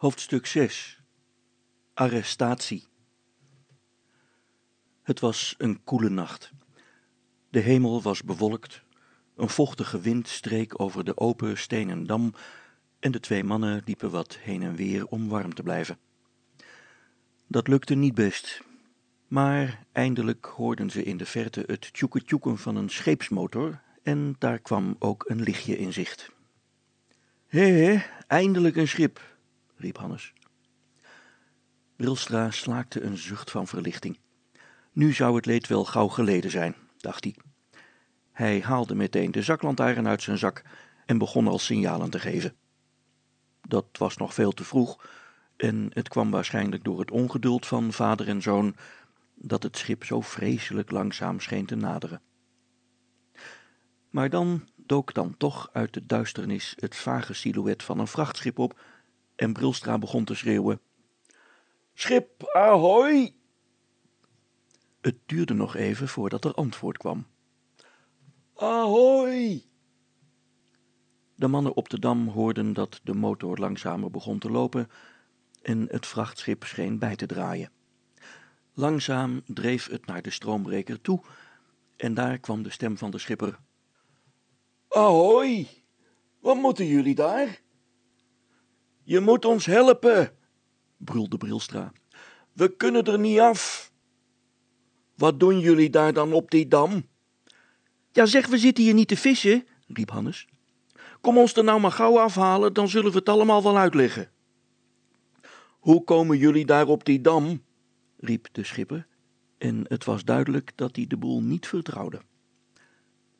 Hoofdstuk 6 Arrestatie Het was een koele nacht. De hemel was bewolkt, een vochtige wind streek over de open stenen dam en de twee mannen liepen wat heen en weer om warm te blijven. Dat lukte niet best, maar eindelijk hoorden ze in de verte het tjoeke van een scheepsmotor en daar kwam ook een lichtje in zicht. Hé, eindelijk een schip, riep Hannes. Brilstra slaakte een zucht van verlichting. Nu zou het leed wel gauw geleden zijn, dacht hij. Hij haalde meteen de zaklantaarn uit zijn zak en begon al signalen te geven. Dat was nog veel te vroeg, en het kwam waarschijnlijk door het ongeduld van vader en zoon dat het schip zo vreselijk langzaam scheen te naderen. Maar dan dook dan toch uit de duisternis het vage silhouet van een vrachtschip op en Brilstra begon te schreeuwen. Schip, ahoy! Het duurde nog even voordat er antwoord kwam. Ahoy! De mannen op de dam hoorden dat de motor langzamer begon te lopen en het vrachtschip scheen bij te draaien. Langzaam dreef het naar de stroombreker toe en daar kwam de stem van de schipper. Ahoy, wat moeten jullie daar? Je moet ons helpen, brulde Brilstra. We kunnen er niet af. Wat doen jullie daar dan op die dam? Ja, zeg, we zitten hier niet te vissen, riep Hannes. Kom ons er nou maar gauw afhalen, dan zullen we het allemaal wel uitleggen. Hoe komen jullie daar op die dam? riep de schipper, en het was duidelijk dat hij de boel niet vertrouwde.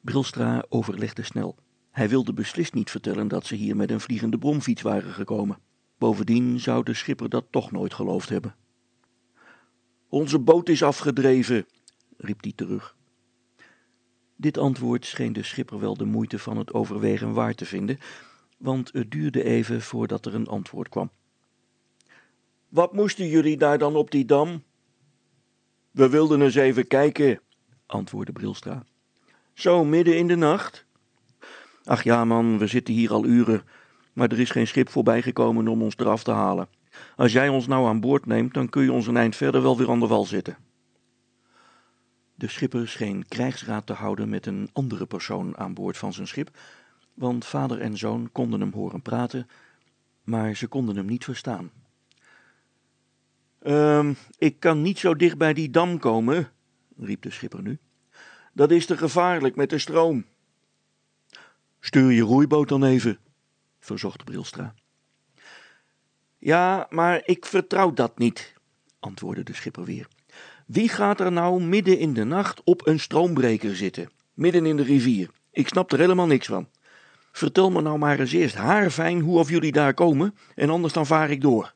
Brilstra overlegde snel. Hij wilde beslist niet vertellen dat ze hier met een vliegende bromfiets waren gekomen. Bovendien zou de schipper dat toch nooit geloofd hebben. Onze boot is afgedreven, riep hij terug. Dit antwoord scheen de schipper wel de moeite van het overwegen waard te vinden, want het duurde even voordat er een antwoord kwam. Wat moesten jullie daar dan op die dam? We wilden eens even kijken, antwoordde Brilstra. Zo midden in de nacht? Ach ja, man, we zitten hier al uren, maar er is geen schip voorbijgekomen om ons eraf te halen. Als jij ons nou aan boord neemt, dan kun je ons een eind verder wel weer aan de wal zitten. De schipper scheen krijgsraad te houden met een andere persoon aan boord van zijn schip, want vader en zoon konden hem horen praten, maar ze konden hem niet verstaan. Um, ik kan niet zo dicht bij die dam komen, riep de schipper nu. Dat is te gevaarlijk met de stroom. Stuur je roeiboot dan even, verzocht Brilstra. Ja, maar ik vertrouw dat niet, antwoordde de schipper weer. Wie gaat er nou midden in de nacht op een stroombreker zitten, midden in de rivier? Ik snap er helemaal niks van. Vertel me nou maar eens eerst haarfijn hoe of jullie daar komen, en anders dan vaar ik door.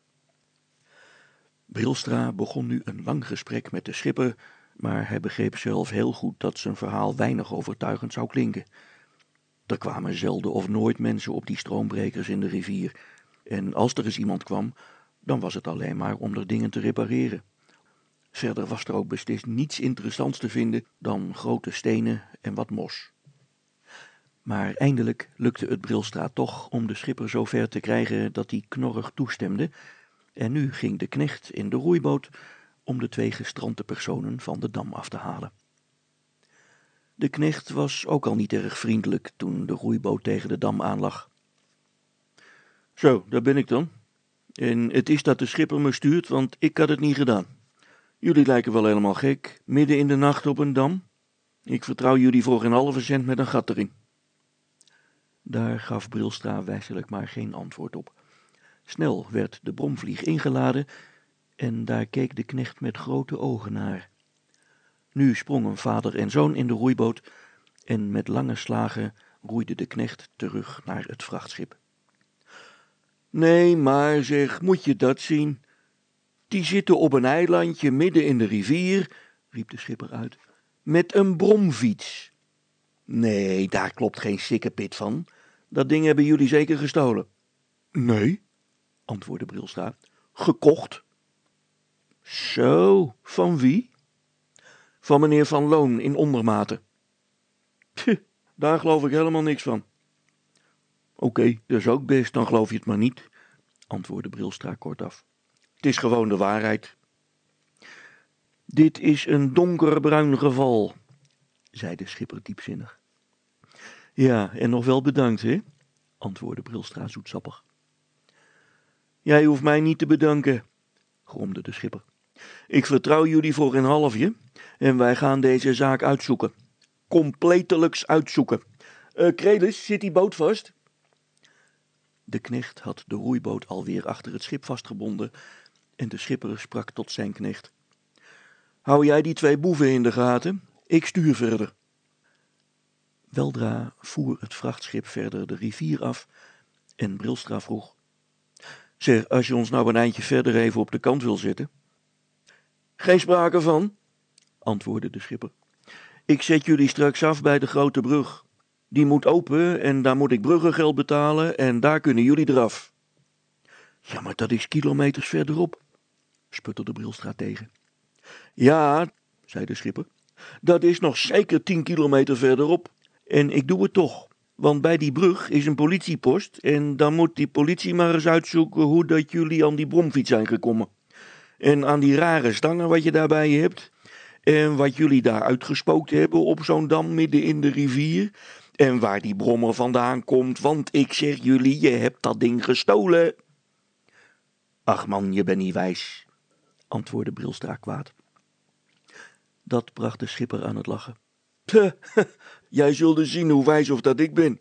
Brilstra begon nu een lang gesprek met de schipper, maar hij begreep zelf heel goed dat zijn verhaal weinig overtuigend zou klinken. Er kwamen zelden of nooit mensen op die stroombrekers in de rivier, en als er eens iemand kwam, dan was het alleen maar om er dingen te repareren. Verder was er ook beslist niets interessants te vinden dan grote stenen en wat mos. Maar eindelijk lukte het Brilstra toch om de schipper zo ver te krijgen dat hij knorrig toestemde en nu ging de knecht in de roeiboot om de twee gestrande personen van de dam af te halen. De knecht was ook al niet erg vriendelijk toen de roeiboot tegen de dam aanlag. Zo, daar ben ik dan. En het is dat de schipper me stuurt, want ik had het niet gedaan. Jullie lijken wel helemaal gek, midden in de nacht op een dam. Ik vertrouw jullie voor geen halve cent met een gat erin. Daar gaf Brilstra wijselijk maar geen antwoord op. Snel werd de bromvlieg ingeladen en daar keek de knecht met grote ogen naar. Nu sprongen vader en zoon in de roeiboot en met lange slagen roeide de knecht terug naar het vrachtschip. Nee, maar zeg, moet je dat zien? Die zitten op een eilandje midden in de rivier, riep de schipper uit, met een bromfiets. Nee, daar klopt geen sikkepit van. Dat ding hebben jullie zeker gestolen. Nee, antwoordde Brilstra. Gekocht. Zo, van wie? Van meneer Van Loon in Ondermaten. Pff, daar geloof ik helemaal niks van. Oké, dat is ook best, dan geloof je het maar niet. antwoordde Brilstra kortaf. Het is gewoon de waarheid. Dit is een donkerbruin geval, zei de schipper diepzinnig. Ja, en nog wel bedankt, hè? antwoordde Brilstra zoetsappig. Jij hoeft mij niet te bedanken, gromde de schipper. Ik vertrouw jullie voor een halfje en wij gaan deze zaak uitzoeken. Completelijks uitzoeken. Uh, Krelis, zit die boot vast? De knecht had de roeiboot alweer achter het schip vastgebonden en de schipper sprak tot zijn knecht. Hou jij die twee boeven in de gaten? Ik stuur verder. Weldra voer het vrachtschip verder de rivier af en Brilstra vroeg. Zeg, als je ons nou een eindje verder even op de kant wil zitten. Geen sprake van, antwoordde de schipper. Ik zet jullie straks af bij de grote brug. Die moet open en daar moet ik bruggengeld betalen en daar kunnen jullie eraf. Ja, maar dat is kilometers verderop, sputterde Brilstra tegen. Ja, zei de schipper, dat is nog zeker tien kilometer verderop. En ik doe het toch, want bij die brug is een politiepost en dan moet die politie maar eens uitzoeken hoe dat jullie aan die bromfiets zijn gekomen. En aan die rare stangen wat je daarbij hebt. En wat jullie daar uitgespookt hebben op zo'n dam midden in de rivier. En waar die brommer vandaan komt, want ik zeg jullie, je hebt dat ding gestolen. Ach man, je bent niet wijs, antwoordde Brilstra kwaad. Dat bracht de schipper aan het lachen. jij zult dus zien hoe wijs of dat ik ben.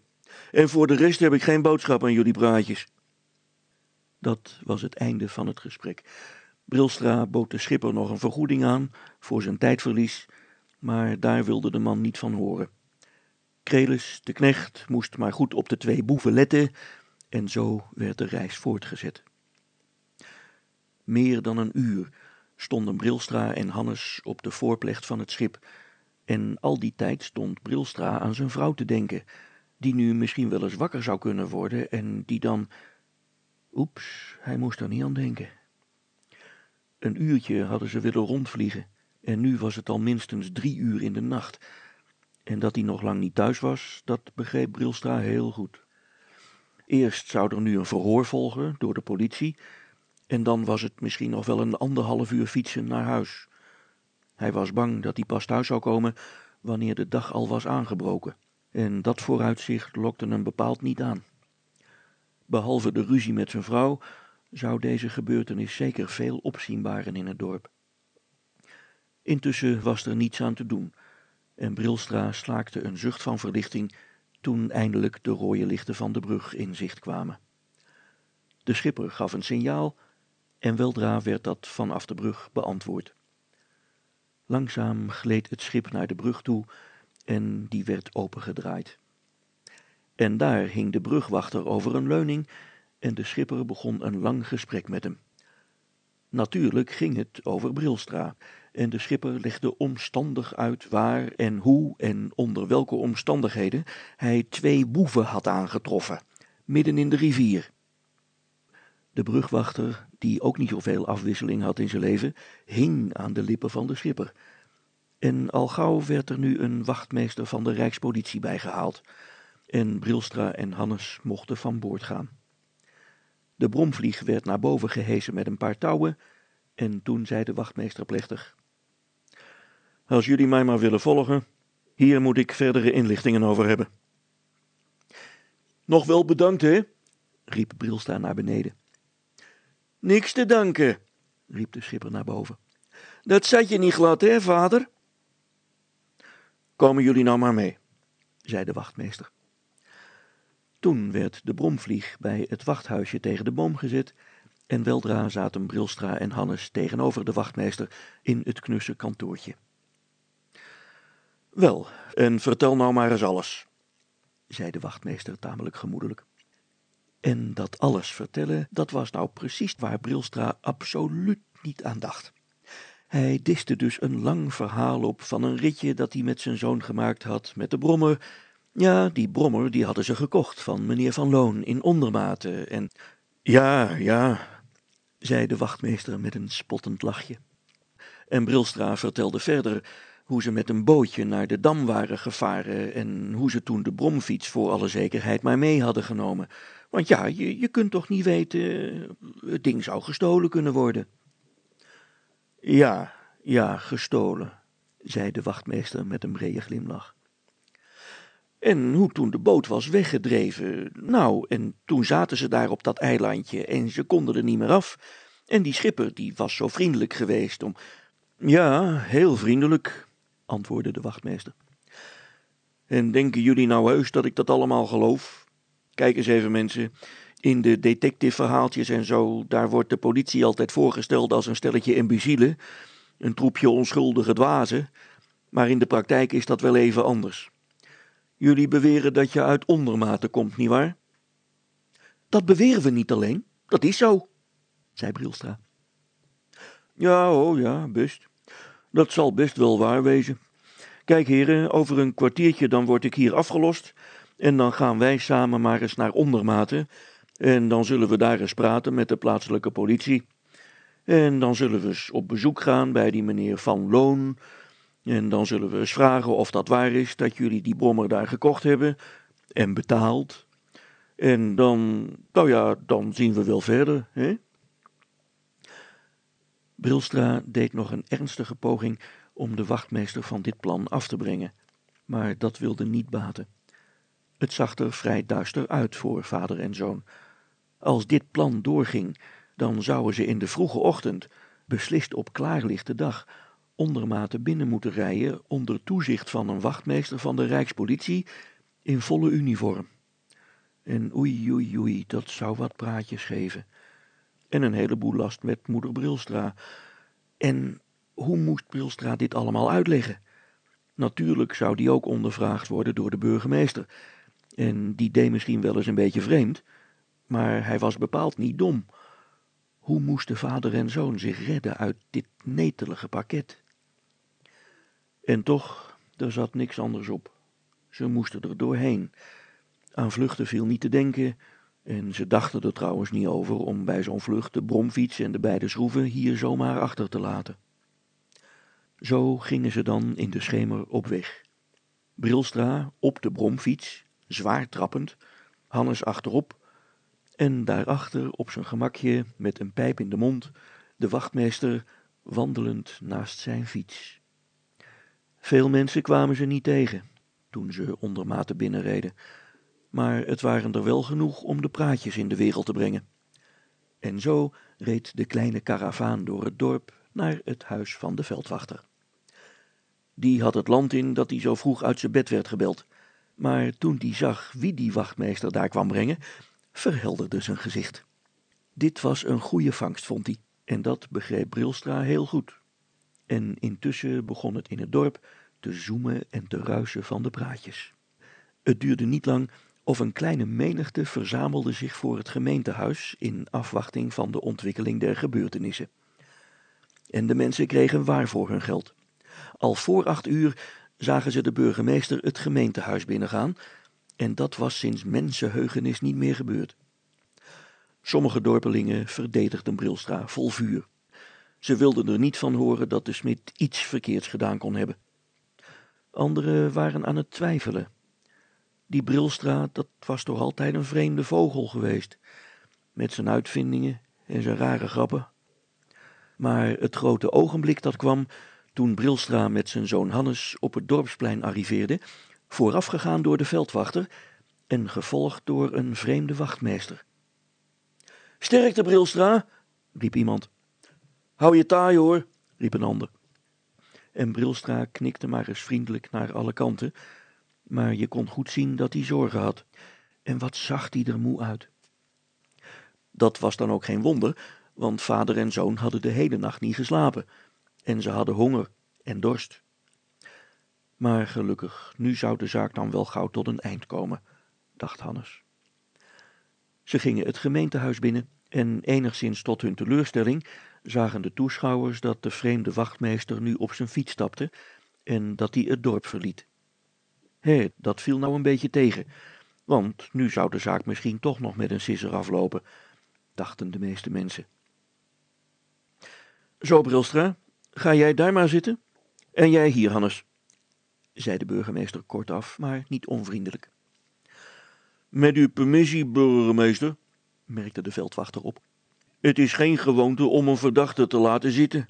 En voor de rest heb ik geen boodschap aan jullie praatjes. Dat was het einde van het gesprek. Brilstra bood de schipper nog een vergoeding aan voor zijn tijdverlies, maar daar wilde de man niet van horen. Krelis, de knecht, moest maar goed op de twee boeven letten en zo werd de reis voortgezet. Meer dan een uur stonden Brilstra en Hannes op de voorplecht van het schip, en al die tijd stond Brilstra aan zijn vrouw te denken, die nu misschien wel eens wakker zou kunnen worden en die dan. Oeps, hij moest er niet aan denken. Een uurtje hadden ze willen rondvliegen, en nu was het al minstens drie uur in de nacht. En dat hij nog lang niet thuis was, dat begreep Brilstra heel goed. Eerst zou er nu een verhoor volgen door de politie, en dan was het misschien nog wel een anderhalf uur fietsen naar huis. Hij was bang dat hij pas thuis zou komen wanneer de dag al was aangebroken, en dat vooruitzicht lokte hem bepaald niet aan. Behalve de ruzie met zijn vrouw zou deze gebeurtenis zeker veel opzien baren in het dorp. Intussen was er niets aan te doen, en Brilstra slaakte een zucht van verlichting toen eindelijk de rode lichten van de brug in zicht kwamen. De schipper gaf een signaal en weldra werd dat vanaf de brug beantwoord. Langzaam gleed het schip naar de brug toe en die werd opengedraaid. En daar hing de brugwachter over een leuning en de schipper begon een lang gesprek met hem. Natuurlijk ging het over Brilstra, en de schipper legde omstandig uit waar en hoe en onder welke omstandigheden hij twee boeven had aangetroffen, midden in de rivier. De brugwachter, die ook niet zoveel afwisseling had in zijn leven, hing aan de lippen van de schipper. En al gauw werd er nu een wachtmeester van de Rijkspolitie bijgehaald, en Brilstra en Hannes mochten van boord gaan. De bromvlieg werd naar boven gehesen met een paar touwen, en toen zei de wachtmeester plechtig: Als jullie mij maar willen volgen, hier moet ik verdere inlichtingen over hebben. Nog wel bedankt, hè? riep Brilstra naar beneden. Niks te danken, riep de schipper naar boven. Dat zat je niet glad, hè, vader? Komen jullie nou maar mee, zei de wachtmeester. Toen werd de bromvlieg bij het wachthuisje tegen de boom gezet en weldra zaten Brilstra en Hannes tegenover de wachtmeester in het knusse kantoortje. Wel, en vertel nou maar eens alles, zei de wachtmeester tamelijk gemoedelijk. En dat alles vertellen, dat was nou precies waar Brilstra absoluut niet aan dacht. Hij diste dus een lang verhaal op van een ritje dat hij met zijn zoon gemaakt had met de brommer. Ja, die brommer die hadden ze gekocht van meneer Van Loon in ondermate en... Ja, ja, zei de wachtmeester met een spottend lachje. En Brilstra vertelde verder hoe ze met een bootje naar de dam waren gevaren en hoe ze toen de bromfiets voor alle zekerheid maar mee hadden genomen. Want ja, je, je kunt toch niet weten, het ding zou gestolen kunnen worden. Ja, ja, gestolen, zei de wachtmeester met een brede glimlach. En hoe toen de boot was weggedreven. Nou, en toen zaten ze daar op dat eilandje en ze konden er niet meer af. En die schipper, die was zo vriendelijk geweest om... Ja, heel vriendelijk, antwoordde de wachtmeester. En denken jullie nou heus dat ik dat allemaal geloof? Kijk eens even, mensen. In de detectiveverhaaltjes en zo, daar wordt de politie altijd voorgesteld als een stelletje imbecielen, een troepje onschuldige dwazen. Maar in de praktijk is dat wel even anders. Jullie beweren dat je uit ondermaten komt, nietwaar? Dat beweren we niet alleen, dat is zo, zei Brilstra. Ja, oh ja, best. Dat zal best wel waar wezen. Kijk, heren, over een kwartiertje dan word ik hier afgelost. En dan gaan wij samen maar eens naar Ondermaten. En dan zullen we daar eens praten met de plaatselijke politie. En dan zullen we eens op bezoek gaan bij die meneer Van Loon. En dan zullen we eens vragen of dat waar is dat jullie die brommer daar gekocht hebben en betaald. En dan, nou ja, dan zien we wel verder, hè? Brilstra deed nog een ernstige poging om de wachtmeester van dit plan af te brengen, maar dat wilde niet baten. Het zag er vrij duister uit voor vader en zoon. Als dit plan doorging, dan zouden ze in de vroege ochtend, beslist op klaarlichte dag, ondermate binnen moeten rijden onder toezicht van een wachtmeester van de Rijkspolitie in volle uniform. En oei, oei, oei, dat zou wat praatjes geven. En een heleboel last met moeder Brilstra. En hoe moest Brilstra dit allemaal uitleggen? Natuurlijk zou die ook ondervraagd worden door de burgemeester. En die deed misschien wel eens een beetje vreemd, maar hij was bepaald niet dom. Hoe moesten vader en zoon zich redden uit dit netelige pakket? En toch, er zat niks anders op. Ze moesten er doorheen. Aan vluchten viel niet te denken, en ze dachten er trouwens niet over om bij zo'n vlucht de bromfiets en de beide schroeven hier zomaar achter te laten. Zo gingen ze dan in de schemer op weg. Brilstra op de bromfiets, zwaar trappend, Hannes achterop, en daarachter op zijn gemakje met een pijp in de mond, de wachtmeester wandelend naast zijn fiets. Veel mensen kwamen ze niet tegen toen ze ondermate binnenreden, maar het waren er wel genoeg om de praatjes in de wereld te brengen. En zo reed de kleine karavaan door het dorp naar het huis van de veldwachter. Die had het land in dat hij zo vroeg uit zijn bed werd gebeld, maar toen die zag wie die wachtmeester daar kwam brengen, verhelderde zijn gezicht. Dit was een goede vangst, vond hij, en dat begreep Brilstra heel goed. En intussen begon het in het dorp te zoemen en te ruisen van de praatjes. Het duurde niet lang of een kleine menigte verzamelde zich voor het gemeentehuis in afwachting van de ontwikkeling der gebeurtenissen. En de mensen kregen waar voor hun geld. Al voor acht uur zagen ze de burgemeester het gemeentehuis binnengaan, en dat was sinds mensenheugenis niet meer gebeurd. Sommige dorpelingen verdedigden Brilstra vol vuur. Ze wilden er niet van horen dat de smid iets verkeerds gedaan kon hebben. Anderen waren aan het twijfelen. Die Brilstra, dat was toch altijd een vreemde vogel geweest, met zijn uitvindingen en zijn rare grappen. Maar het grote ogenblik dat kwam toen Brilstra met zijn zoon Hannes op het dorpsplein arriveerde, voorafgegaan door de veldwachter en gevolgd door een vreemde wachtmeester. Sterkte, Brilstra, riep iemand. Hou je taai, hoor, riep een ander. En Brilstra knikte maar eens vriendelijk naar alle kanten, maar je kon goed zien dat hij zorgen had. En wat zag hij er moe uit. Dat was dan ook geen wonder, want vader en zoon hadden de hele nacht niet geslapen, en ze hadden honger en dorst. Maar gelukkig, nu zou de zaak dan wel gauw tot een eind komen, dacht Hannes. Ze gingen het gemeentehuis binnen en enigszins tot hun teleurstelling zagen de toeschouwers dat de vreemde wachtmeester nu op zijn fiets stapte en dat hij het dorp verliet. Hé, dat viel nou een beetje tegen, want nu zou de zaak misschien toch nog met een sisser aflopen, dachten de meeste mensen. Zo, Brilstra, ga jij daar maar zitten? En jij hier, Hannes, zei de burgemeester kortaf, maar niet onvriendelijk. Met uw permissie, burgemeester, merkte de veldwachter op. Het is geen gewoonte om een verdachte te laten zitten.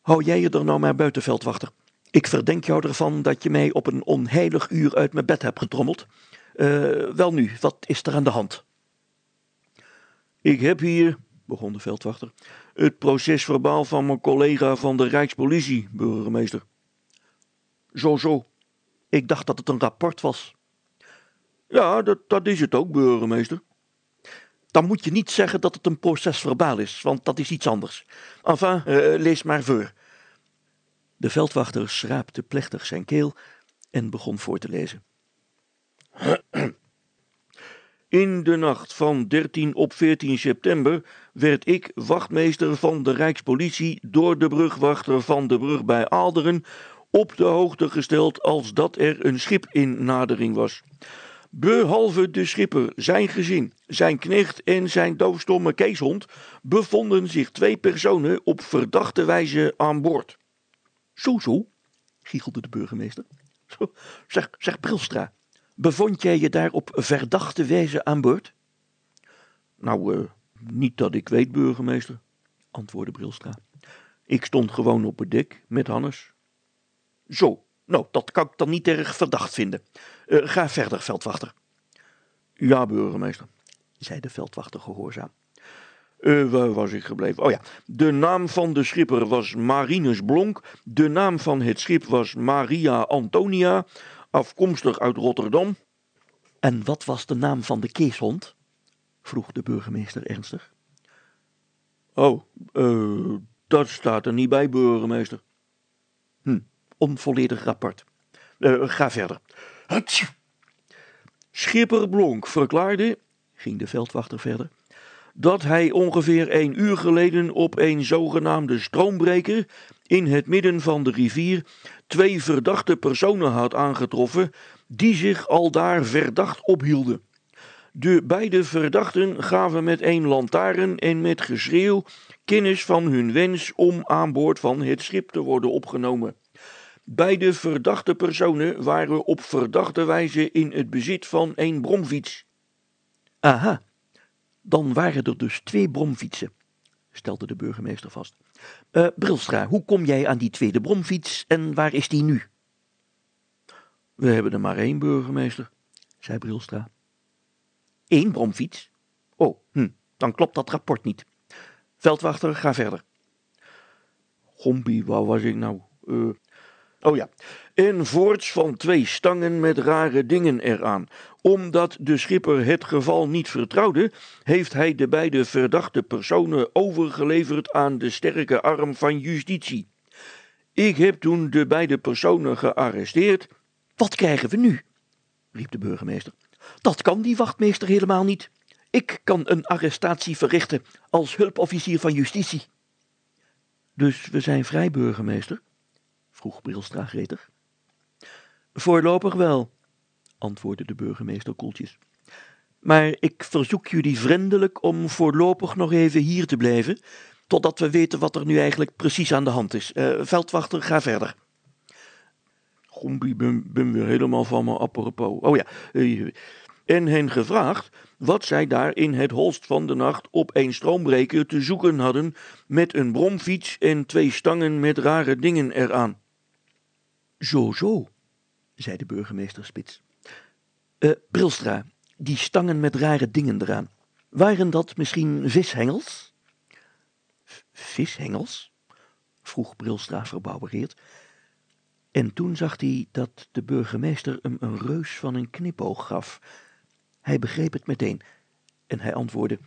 Hou jij je er nou maar buiten, veldwachter. Ik verdenk jou ervan dat je mij op een onheilig uur uit mijn bed hebt getrommeld. Uh, wel nu, wat is er aan de hand? Ik heb hier, begon de veldwachter, het procesverbaal van mijn collega van de Rijkspolitie, burgemeester. Zo, zo. Ik dacht dat het een rapport was. Ja, dat, dat is het ook, burgemeester. Dan moet je niet zeggen dat het een procesverbaal is, want dat is iets anders. Enfin, uh, lees maar voor. De veldwachter schraapte plechtig zijn keel en begon voor te lezen. In de nacht van 13 op 14 september werd ik, wachtmeester van de Rijkspolitie, door de brugwachter van de brug bij Aalderen op de hoogte gesteld als dat er een schip in nadering was. Behalve de schipper, zijn gezin, zijn knecht en zijn doofstomme keeshond bevonden zich twee personen op verdachte wijze aan boord. Zo, zo, giechelde de burgemeester. Zeg, zeg Brilstra, bevond jij je daar op verdachte wijze aan boord? Nou, uh, niet dat ik weet, burgemeester, antwoordde Brilstra. Ik stond gewoon op het dek met Hannes. Zo, nou, dat kan ik dan niet erg verdacht vinden. Uh, ga verder, veldwachter. Ja, burgemeester, zei de veldwachter gehoorzaam. Uh, waar was ik gebleven? Oh ja, de naam van de schipper was Marinus Blonk. De naam van het schip was Maria Antonia, afkomstig uit Rotterdam. En wat was de naam van de keeshond? vroeg de burgemeester ernstig. Oh, uh, dat staat er niet bij, burgemeester. Hm, onvolledig rapport. Uh, ga verder. Schipper Blonk verklaarde, ging de veldwachter verder, dat hij ongeveer een uur geleden op een zogenaamde stroombreker in het midden van de rivier twee verdachte personen had aangetroffen die zich al daar verdacht ophielden. De beide verdachten gaven met een lantaarn en met geschreeuw kennis van hun wens om aan boord van het schip te worden opgenomen. Beide verdachte personen waren op verdachte wijze in het bezit van een bromfiets. Aha, dan waren er dus twee bromfietsen, stelde de burgemeester vast. Uh, Brilstra, hoe kom jij aan die tweede bromfiets en waar is die nu? We hebben er maar één, burgemeester, zei Brilstra. Eén bromfiets? Oh, hm, dan klopt dat rapport niet. Veldwachter, ga verder. Gompie, waar was ik nou? Uh, Oh ja, en voorts van twee stangen met rare dingen eraan. Omdat de schipper het geval niet vertrouwde, heeft hij de beide verdachte personen overgeleverd aan de sterke arm van justitie. Ik heb toen de beide personen gearresteerd. Wat krijgen we nu? riep de burgemeester. Dat kan die wachtmeester helemaal niet. Ik kan een arrestatie verrichten als hulpofficier van justitie. Dus we zijn vrij, burgemeester? Vroeg Brilstra gretig. Voorlopig wel, antwoordde de burgemeester koeltjes. Maar ik verzoek jullie vriendelijk om voorlopig nog even hier te blijven, totdat we weten wat er nu eigenlijk precies aan de hand is. Uh, veldwachter, ga verder. Gompie, ben, ben weer helemaal van mijn apropos. Oh ja, uh, en hen gevraagd wat zij daar in het holst van de nacht op een stroombreker te zoeken hadden met een bromfiets en twee stangen met rare dingen eraan. Zo, zo, zei de burgemeester spits. Uh, Brilstra, die stangen met rare dingen eraan, waren dat misschien vishengels? vishengels? vroeg Brilstra verbouwereerd. En toen zag hij dat de burgemeester hem een reus van een knipoog gaf. Hij begreep het meteen en hij antwoordde: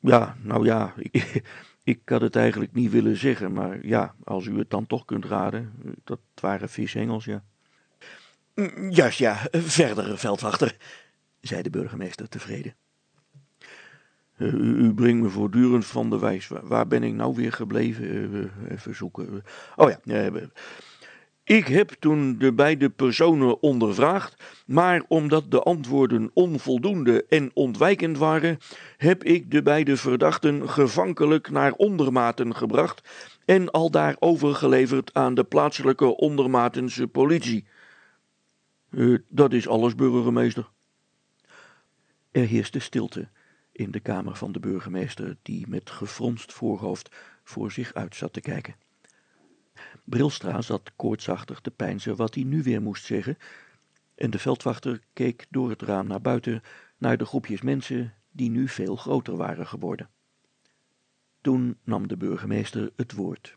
Ja, nou ja, ik, ik had het eigenlijk niet willen zeggen, maar ja, als u het dan toch kunt raden, dat waren vishengels, ja. Mm, juist, ja, verder, veldwachter, zei de burgemeester tevreden. Uh, u, brengt me voortdurend van de wijs. Waar, ben ik nou weer gebleven? Uh, even zoeken. Oh ja, ik heb toen de beide personen ondervraagd, maar omdat de antwoorden onvoldoende en ontwijkend waren, heb ik de beide verdachten gevankelijk naar ondermaten gebracht en aldaar overgeleverd aan de plaatselijke ondermatense politie. Uh, dat is alles, burgemeester. Er heerste stilte in de kamer van de burgemeester, die met gefronst voorhoofd voor zich uit zat te kijken. Brilstra zat koortsachtig te peinzen wat hij nu weer moest zeggen, en de veldwachter keek door het raam naar buiten naar de groepjes mensen die nu veel groter waren geworden. Toen nam de burgemeester het woord.